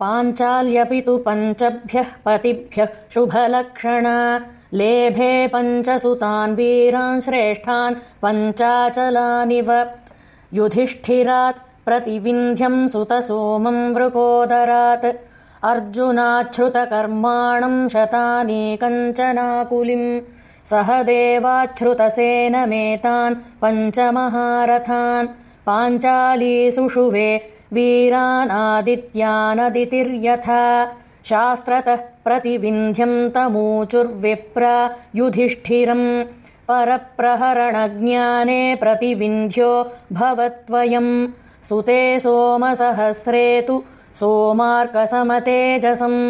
पाञ्चाल्यपि तु पञ्चभ्यः पतिभ्यः शुभलक्षणा। लेभे पञ्चसुतान् वीरान् श्रेष्ठान् पञ्चाचलानिव। युधिष्ठिरात् प्रतिविन्ध्यम् सुतसोमम् वृकोदरात्। अर्जुनाच्छ्रुतकर्माणम् शतानि कञ्चनाकुलिम्। सह देवाच्छ्रुतसेनमेतान् पञ्चमहारथान् पाञ्चालीसुषुवे वीरानादित्यानदितिर्यथा शास्त्रतः प्रतिविन्ध्यम् तमूचुर्विप्रा युधिष्ठिरम् परप्रहरणज्ञाने प्रतिविन्ध्यो भवत्वयम् सुते सोमसहस्रे तु सोमार्कसमतेजसम्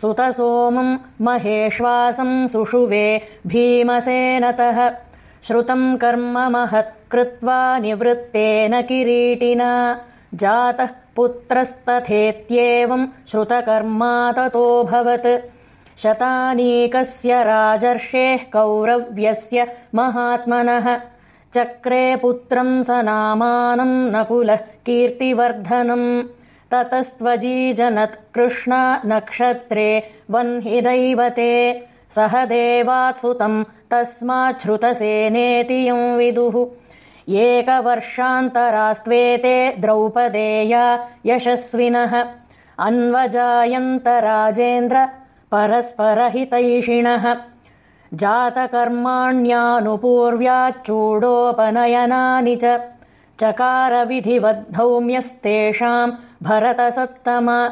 सुतसोमम् महेश्वासम् सुषुवे भीमसेनतः श्रुतम् कर्म महत् कृत्वा निवृत्तेन किरीटिना। जातः पुत्रस्तथेत्येवम् श्रुतकर्मा ततोऽभवत् शतानीकस्य राजर्षेः कौरव्यस्य महात्मनः। चक्रे पुत्रम् स नामानम् नकुलः कीर्तिवर्धनम् ततस्त्वजीजनत् कृष्णा नक्षत्रे वह्नि दैवते सह देवात्सुतम् तस्माच्छ्रुतसेनेति यम् विदुः। एकवर्षान्तरास्त्वेते द्रौपदेया यशस्विनः। अन्वजायन्तराजेन्द्र परस्परहितैषिणः। जातकर्माण्यानुपूर्व्याच्चूडोपनयनानि च। चकारविधिवद्धौम्यस्तेषाम् भरतसत्तम